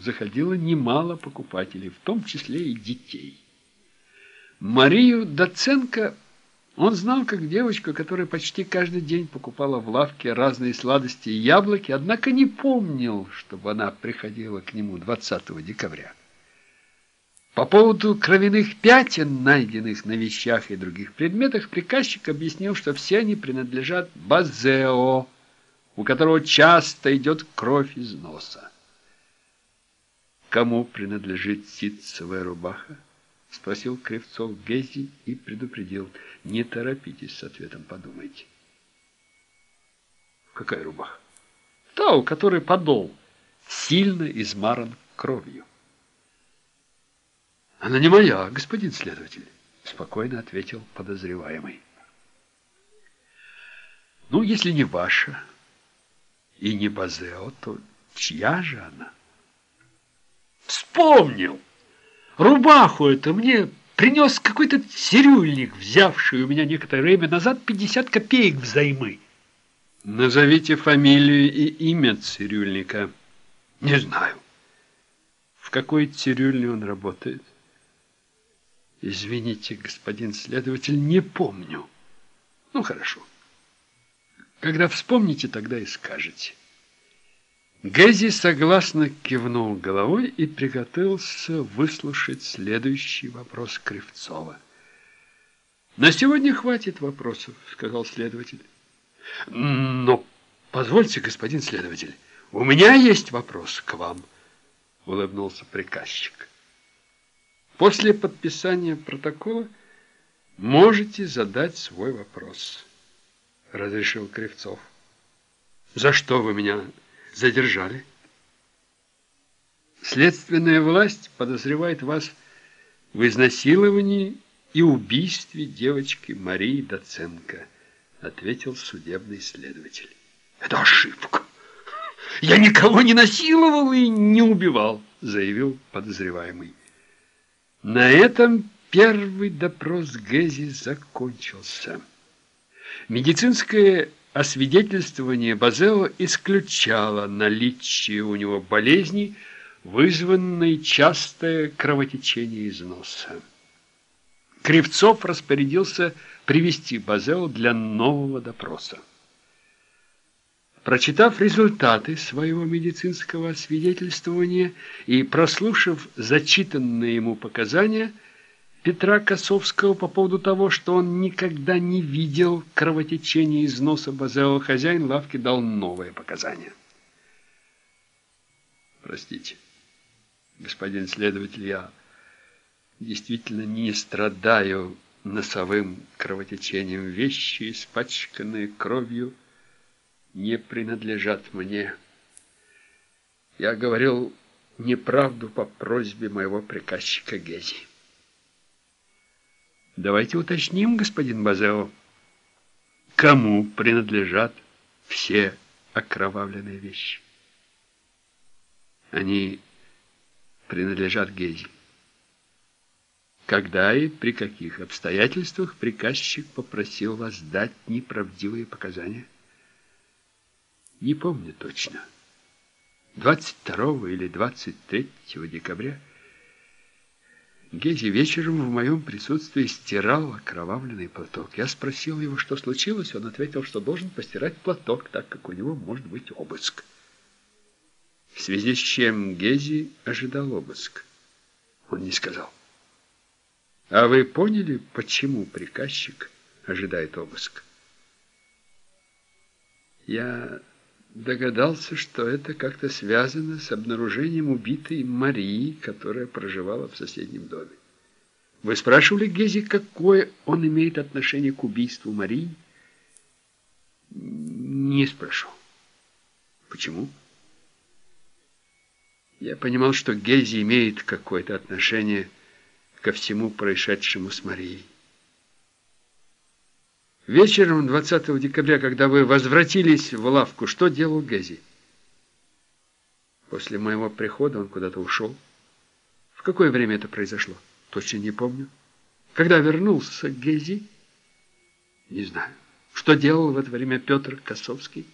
заходило немало покупателей, в том числе и детей. Марию Доценко он знал как девочку, которая почти каждый день покупала в лавке разные сладости и яблоки, однако не помнил, чтобы она приходила к нему 20 декабря. По поводу кровяных пятен, найденных на вещах и других предметах, приказчик объяснил, что все они принадлежат Базео, у которого часто идет кровь из носа. Кому принадлежит ситцевая рубаха? — спросил Кривцов Гези и предупредил. — Не торопитесь с ответом, подумайте. — Какая рубаха? — Та, у которой подол сильно измаран кровью. — Она не моя, господин следователь, — спокойно ответил подозреваемый. — Ну, если не ваша и не Базео, то чья же она? — Вспомнил! — Рубаху это мне принес какой-то цирюльник, взявший у меня некоторое время назад 50 копеек взаймы. Назовите фамилию и имя цирюльника. Не знаю. В какой цирюльне он работает? Извините, господин следователь, не помню. Ну, хорошо. Когда вспомните, тогда и скажете. Гэзи согласно кивнул головой и приготовился выслушать следующий вопрос Кривцова. «На сегодня хватит вопросов», — сказал следователь. «Но позвольте, господин следователь, у меня есть вопрос к вам», — улыбнулся приказчик. «После подписания протокола можете задать свой вопрос», — разрешил Кривцов. «За что вы меня задержали. Следственная власть подозревает вас в изнасиловании и убийстве девочки Марии Доценко, ответил судебный следователь. Это ошибка. Я никого не насиловал и не убивал, заявил подозреваемый. На этом первый допрос Гези закончился. Медицинское Освидетельствование Базео исключало наличие у него болезни, вызванной частое кровотечение из носа. Кривцов распорядился привести Базео для нового допроса. Прочитав результаты своего медицинского освидетельствования и прослушав зачитанные ему показания, Петра Косовского по поводу того, что он никогда не видел кровотечения из носа Базео, хозяин лавки дал новые показания. Простите, господин следователь, я действительно не страдаю носовым кровотечением. Вещи, испачканные кровью, не принадлежат мне. Я говорил неправду по просьбе моего приказчика Гези. Давайте уточним, господин Базео, кому принадлежат все окровавленные вещи. Они принадлежат Гези. Когда и при каких обстоятельствах приказчик попросил вас дать неправдивые показания? Не помню точно. 22 или 23 декабря Гези вечером в моем присутствии стирал окровавленный платок. Я спросил его, что случилось. Он ответил, что должен постирать платок, так как у него может быть обыск. В связи с чем Гези ожидал обыск. Он не сказал. А вы поняли, почему приказчик ожидает обыск? Я догадался, что это как-то связано с обнаружением убитой Марии, которая проживала в соседнем доме. Вы спрашивали Гези, какое он имеет отношение к убийству Марии? Не спрошу. Почему? Я понимал, что Гези имеет какое-то отношение ко всему происшедшему с Марией. Вечером 20 декабря, когда вы возвратились в лавку, что делал Гези? После моего прихода он куда-то ушел. В какое время это произошло? Точно не помню. Когда вернулся Гези? Не знаю. Что делал в это время Петр Косовский?